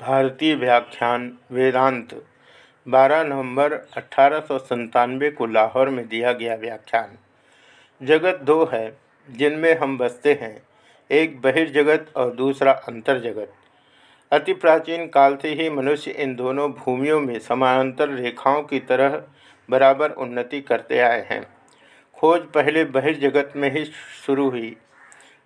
भारतीय व्याख्यान वेदांत 12 नवंबर अठारह को लाहौर में दिया गया व्याख्यान। जगत दो है, जिनमें हम बसते हैं, एक बहिर्जगत और दूसरा अंतर जगत अति प्राचीन काल से ही मनुष्य इन दोनों भूमियों में समानांतर रेखाओं की तरह बराबर उन्नति करते आए हैं। खोज पहले बहिर्जगत में ही शुरू हुई।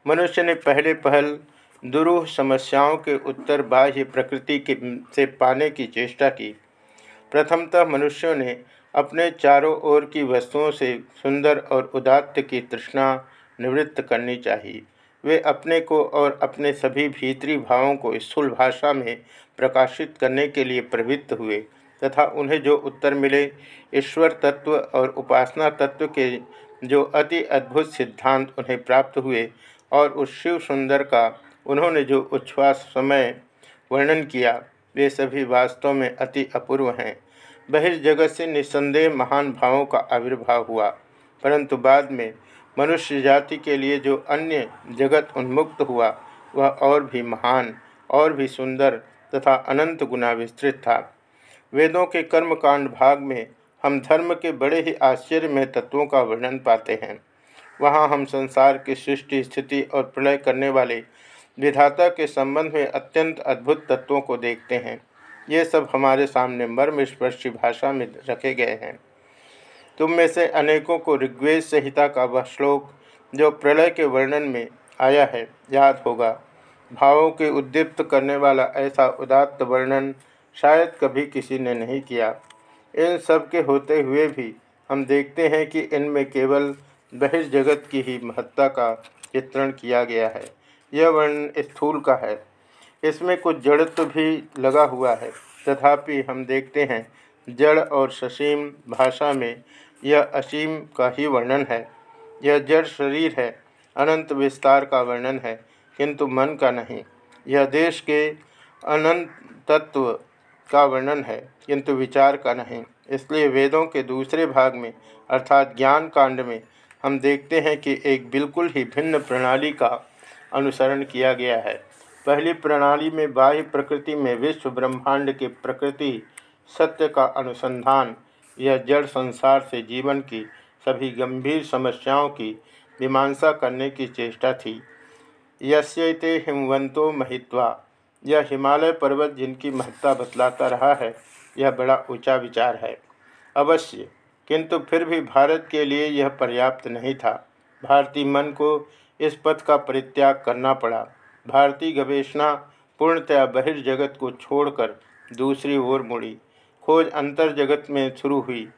मनुष्य ने पहले पहल दुरूह समस्याओं के उत्तर बाह्य प्रकृति के से पाने की चेष्टा की। प्रथमतः मनुष्यों ने अपने चारों ओर की वस्तुओं से सुंदर और उदात्त की तृष्णा निवृत्त करनी चाहिए। वे अपने को और अपने सभी भीतरी भावों को स्थूल भाषा में प्रकाशित करने के लिए प्रवृत्त हुए तथा उन्हें जो उत्तर मिले, ईश्वर तत्व और उपासना तत्व के जो अति अद्भुत सिद्धांत उन्हें प्राप्त हुए और उस शिव सुंदर का उन्होंने जो उच्छ्वास समय वर्णन किया, वे सभी वास्तव में अति अपूर्व हैं। बहिर्जगत से निस्संदेह महान भावों का आविर्भाव हुआ, परंतु बाद में मनुष्य जाति के लिए जो अन्य जगत उन्मुक्त हुआ, वह और भी महान, और भी सुंदर तथा अनंत गुना विस्तृत था। वेदों के कर्मकांड भाग में हम धर्म के बड़े ही आश्चर्य में तत्वों का वर्णन पाते हैं। वहाँ हम संसार की सृष्टि, स्थिति और प्रलय करने वाले विधाता के संबंध में अत्यंत अद्भुत तत्वों को देखते हैं। ये सब हमारे सामने मर्म स्पर्शी भाषा में रखे गए हैं। तुम में से अनेकों को ऋग्वेद संहिता का वह श्लोक, जो प्रलय के वर्णन में आया है, याद होगा। भावों के उद्दीप्त करने वाला ऐसा उदात्त वर्णन शायद कभी किसी ने नहीं किया। इन सब के होते हुए भी हम देखते हैं कि इनमें केवल बहिर्जगत की ही महत्ता का चित्रण किया गया है। यह वर्ण स्थूल का है। इसमें कुछ जड़त्व भी लगा हुआ है। तथापि हम देखते हैं, जड़ और ससीम भाषा में यह असीम का ही वर्णन है। यह जड़ शरीर है, अनंत विस्तार का वर्णन है, किंतु मन का नहीं। यह देश के अनंत तत्व का वर्णन है, किंतु विचार का नहीं। इसलिए वेदों के दूसरे भाग में, अर्थात ज्ञान कांड में, हम देखते हैं कि एक बिल्कुल ही भिन्न प्रणाली का अनुसरण किया गया है। पहली प्रणाली में बाह्य प्रकृति में विश्व ब्रह्मांड के प्रकृति सत्य का अनुसंधान, यह जड़ संसार से जीवन की सभी गंभीर समस्याओं की मीमांसा करने की चेष्टा थी। यस्यते हिमवंतो महित्वा, यह हिमालय पर्वत जिनकी महत्ता बतलाता रहा है, यह बड़ा ऊँचा विचार है। अवश्य, किंतु फिर भी भारत के लिए यह पर्याप्त नहीं था। भारतीय मन को इस पथ का परित्याग करना पड़ा। भारतीय गवेषणा पूर्णतया बहिर्जगत को छोड़कर दूसरी ओर मुड़ी। खोज अंतर जगत में शुरू हुई।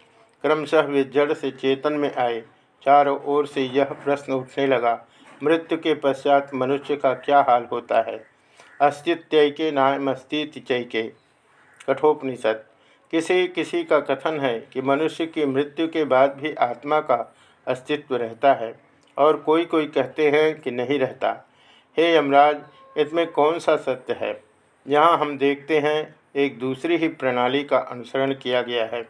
क्रमशः वे जड़ से चेतन में आए। चारों ओर से यह प्रश्न उठने लगा, मृत्यु के पश्चात मनुष्य का क्या हाल होता है? अस्तित्व नाम अस्तित्व चैके। कठोपनिषद। किसी किसी का कथन है कि मनुष्य की मृत्यु के बाद भी आत्मा का अस्तित्व रहता है? और कोई कोई कहते हैं कि नहीं रहता। हे यमराज, इसमें कौन सा सत्य है? यहाँ हम देखते हैं, एक दूसरी ही प्रणाली का अनुसरण किया गया है।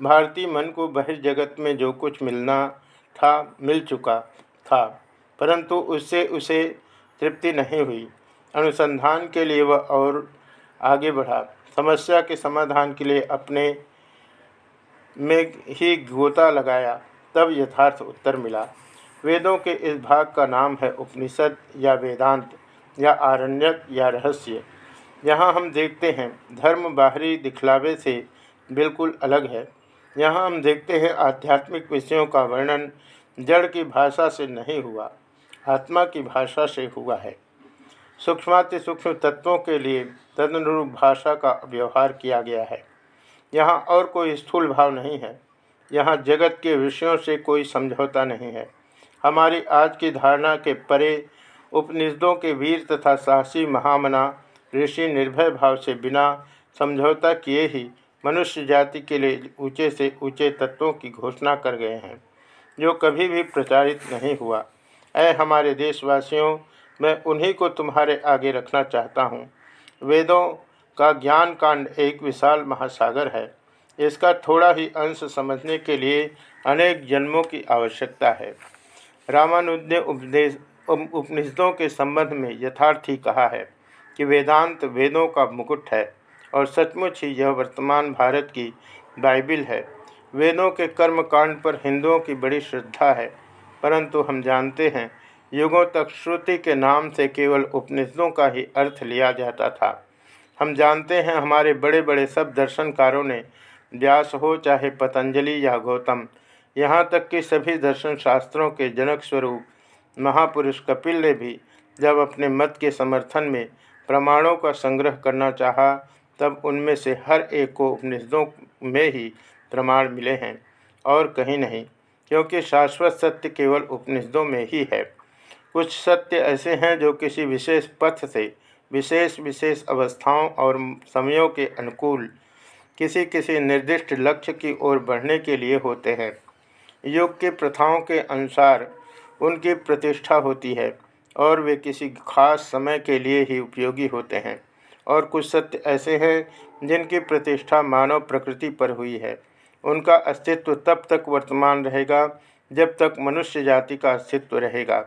भारतीय मन को बहिर्जगत में जो कुछ मिलना था, मिल चुका था, परंतु उससे उसे तृप्ति नहीं हुई। अनुसंधान के लिए वह और आगे बढ़ा। समस्या के समाधान के लिए अपने में ही गोता लगाया, तब यथार्थ उत्तर मिला। वेदों के इस भाग का नाम है उपनिषद या वेदांत या आरण्यक या रहस्य। यहाँ हम देखते हैं, धर्म बाहरी दिखलावे से बिल्कुल अलग है। यहाँ हम देखते हैं, आध्यात्मिक विषयों का वर्णन जड़ की भाषा से नहीं हुआ, आत्मा की भाषा से हुआ है। सूक्ष्माति सूक्ष्म तत्वों के लिए तदनुरूप भाषा का व्यवहार किया गया है। यहाँ और कोई स्थूल भाव नहीं है। यहाँ जगत के विषयों से कोई समझौता नहीं है। हमारी आज की धारणा के परे उपनिषदों के वीर तथा साहसी महामना ऋषि निर्भय भाव से बिना समझौता किए ही मनुष्य जाति के लिए ऊँचे से ऊँचे तत्वों की घोषणा कर गए हैं, जो कभी भी प्रचारित नहीं हुआ। ऐ हमारे देशवासियों, मैं उन्हीं को तुम्हारे आगे रखना चाहता हूँ। वेदों का ज्ञान कांड एक विशाल महासागर है। इसका थोड़ा ही अंश समझने के लिए अनेक जन्मों की आवश्यकता है। रामानुज ने उपदेश उपनिषदों के संबंध में यथार्थ ही कहा है कि वेदांत वेदों का मुकुट है और सचमुच ही यह वर्तमान भारत की बाइबिल है। वेदों के कर्म कांड पर हिंदुओं की बड़ी श्रद्धा है, परंतु हम जानते हैं, युगों तक श्रुति के नाम से केवल उपनिषदों का ही अर्थ लिया जाता था। हम जानते हैं, हमारे बड़े बड़े सब दर्शनकारों ने, व्यास हो चाहे पतंजलि या गौतम यहाँ तक कि सभी दर्शन शास्त्रों के जनक स्वरूप महापुरुष कपिल ने भी जब अपने मत के समर्थन में प्रमाणों का संग्रह करना चाहा, तब उनमें से हर एक को उपनिषदों में ही प्रमाण मिले हैं। और कहीं नहीं, क्योंकि शाश्वत सत्य केवल उपनिषदों में ही है। कुछ सत्य ऐसे हैं जो किसी विशेष पथ से विशेष विशेष अवस्थाओं और समयों के अनुकूल किसी किसी निर्दिष्ट लक्ष्य की ओर बढ़ने के लिए होते हैं। योग के प्रथाओं के अनुसार उनकी प्रतिष्ठा होती है और वे किसी खास समय के लिए ही उपयोगी होते हैं। और कुछ सत्य ऐसे हैं जिनकी प्रतिष्ठा मानव प्रकृति पर हुई है। उनका अस्तित्व तब तक वर्तमान रहेगा जब तक मनुष्य जाति का अस्तित्व रहेगा।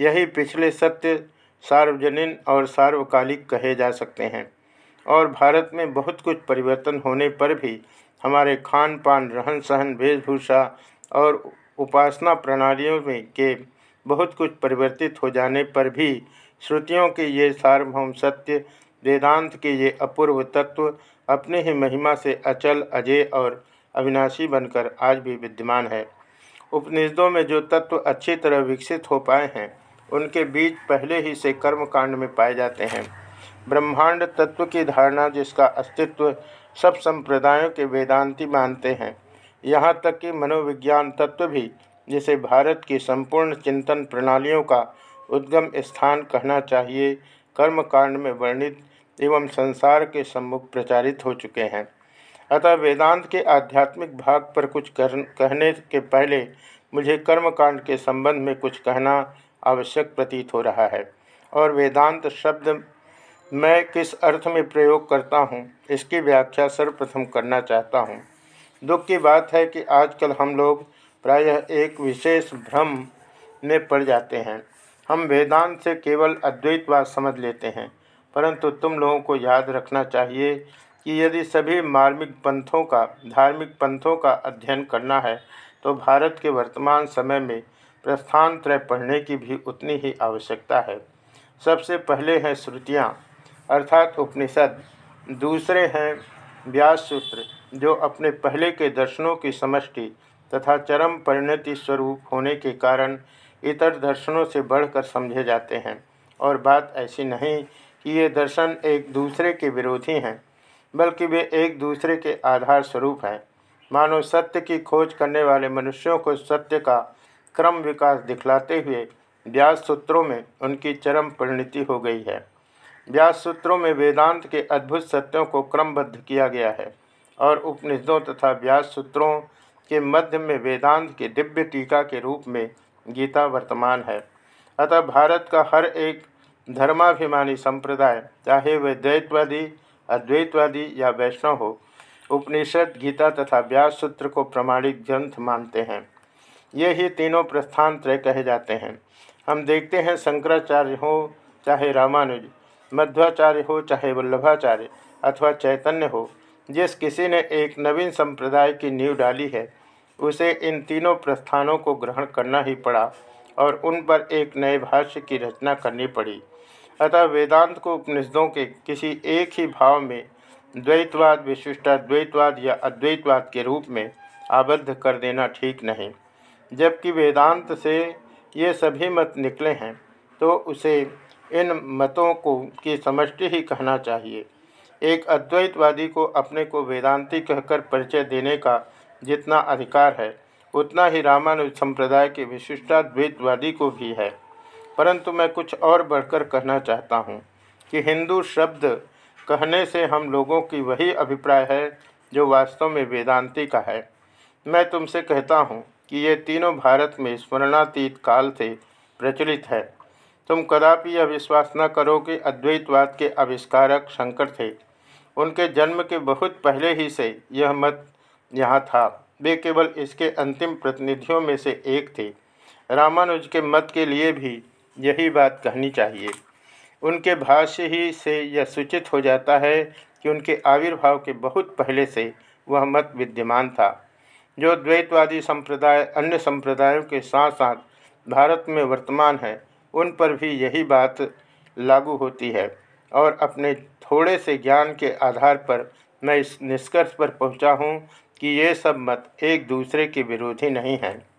यही पिछले सत्य सार्वजनिक और सार्वकालिक कहे जा सकते हैं। और भारत में बहुत कुछ परिवर्तन होने पर भी हमारे खान पान रहन सहन वेशभूषा और उपासना प्रणालियों में के बहुत कुछ परिवर्तित हो जाने पर भी श्रुतियों के ये सार्वभौम सत्य, वेदांत के ये अपूर्व तत्व अपने ही महिमा से अचल, अजय और अविनाशी बनकर आज भी विद्यमान है। उपनिषदों में जो तत्व अच्छी तरह विकसित हो पाए हैं, उनके बीज पहले ही से कर्मकांड में पाए जाते हैं। ब्रह्मांड तत्व की धारणा जिसका अस्तित्व सब संप्रदायों के वेदांती मानते हैं यहाँ तक कि मनोविज्ञान तत्व भी, जिसे भारत की संपूर्ण चिंतन प्रणालियों का उद्गम स्थान कहना चाहिए, कर्मकांड में वर्णित एवं संसार के सम्मुख प्रचारित हो चुके हैं। अतः वेदांत के आध्यात्मिक भाग पर कुछ कहने के पहले मुझे कर्मकांड के संबंध में कुछ कहना आवश्यक प्रतीत हो रहा है। और वेदांत शब्द मैं किस अर्थ में प्रयोग करता हूँ, इसकी व्याख्या सर्वप्रथम करना चाहता हूँ। दुख की बात है कि आजकल हम लोग प्रायः एक विशेष भ्रम में पड़ जाते हैं। हम वेदांत से केवल अद्वैतवाद समझ लेते हैं, परंतु तुम लोगों को याद रखना चाहिए कि यदि सभी मार्मिक पंथों का, धार्मिक पंथों का अध्ययन करना है तो भारत के वर्तमान समय में प्रस्थान त्रय पढ़ने की भी उतनी ही आवश्यकता है। सबसे पहले हैं श्रुतियाँ, अर्थात उपनिषद, दूसरे हैं व्यास सूत्र जो अपने पहले के दर्शनों की समष्टि तथा चरम परिणति स्वरूप होने के कारण इतर दर्शनों से बढ़कर समझे जाते हैं। और बात ऐसी नहीं कि ये दर्शन एक दूसरे के विरोधी हैं, बल्कि वे एक दूसरे के आधार स्वरूप हैं। मानो सत्य की खोज करने वाले मनुष्यों को सत्य का क्रम विकास दिखलाते हुए व्यास सूत्रों में उनकी चरम परिणति हो गई है। व्यास सूत्रों में वेदांत के अद्भुत सत्यों को क्रमबद्ध किया गया है। और उपनिषदों तथा व्यास सूत्रों के मध्य में वेदांत के दिव्य टीका के रूप में गीता वर्तमान है। अतः भारत का हर एक धर्माभिमानी संप्रदाय, चाहे वह द्वैतवादी, अद्वैतवादी या वैष्णव हो, उपनिषद, गीता तथा व्यास सूत्र को प्रमाणिक ग्रंथ मानते हैं। ये ही तीनों प्रस्थान त्रय कहे जाते हैं। हम देखते हैं शंकराचार्य हो, चाहे रामानुज, मध्वाचार्य हो, चाहे वल्लभाचार्य अथवा चैतन्य हो जिस किसी ने एक नवीन संप्रदाय की नींव डाली है, उसे इन तीनों प्रस्थानों को ग्रहण करना ही पड़ा और उन पर एक नए भाष्य की रचना करनी पड़ी। अतः वेदांत को उपनिषदों के किसी एक ही भाव में द्वैतवाद विशिष्टाद्वैतवाद या अद्वैतवाद के रूप में आबद्ध कर देना ठीक नहीं। जबकि वेदांत से ये सभी मत निकले हैं तो उसे इन मतों को की समष्टि ही कहना चाहिए। एक अद्वैतवादी को अपने को वेदांती कहकर परिचय देने का जितना अधिकार है, उतना ही रामानुज संप्रदाय के विशिष्टाद्वैतवादी को भी है। परंतु मैं कुछ और बढ़कर कहना चाहता हूँ कि हिंदू शब्द कहने से हम लोगों की वही अभिप्राय है जो वास्तव में वेदांति का है। मैं तुमसे कहता हूँ कि ये तीनों भारत में स्मरणातीत काल से प्रचलित है। तुम कदापि यह विश्वास न करो कि अद्वैतवाद के आविष्कारक शंकर थे। उनके जन्म के बहुत पहले ही से यह मत यहाँ था। वे केवल इसके अंतिम प्रतिनिधियों में से एक थे। रामानुज के मत के लिए भी यही बात कहनी चाहिए। उनके भाष्य ही से यह सूचित हो जाता है कि उनके आविर्भाव के बहुत पहले से वह मत विद्यमान था। जो द्वैतवादी संप्रदाय, अन्य संप्रदायों के साथ साथ भारत में वर्तमान है, उन पर भी यही बात लागू होती है और अपने थोड़े से ज्ञान के आधार पर मैं इस निष्कर्ष पर पहुँचा हूँ कि ये सब मत एक दूसरे के विरोधी नहीं हैं।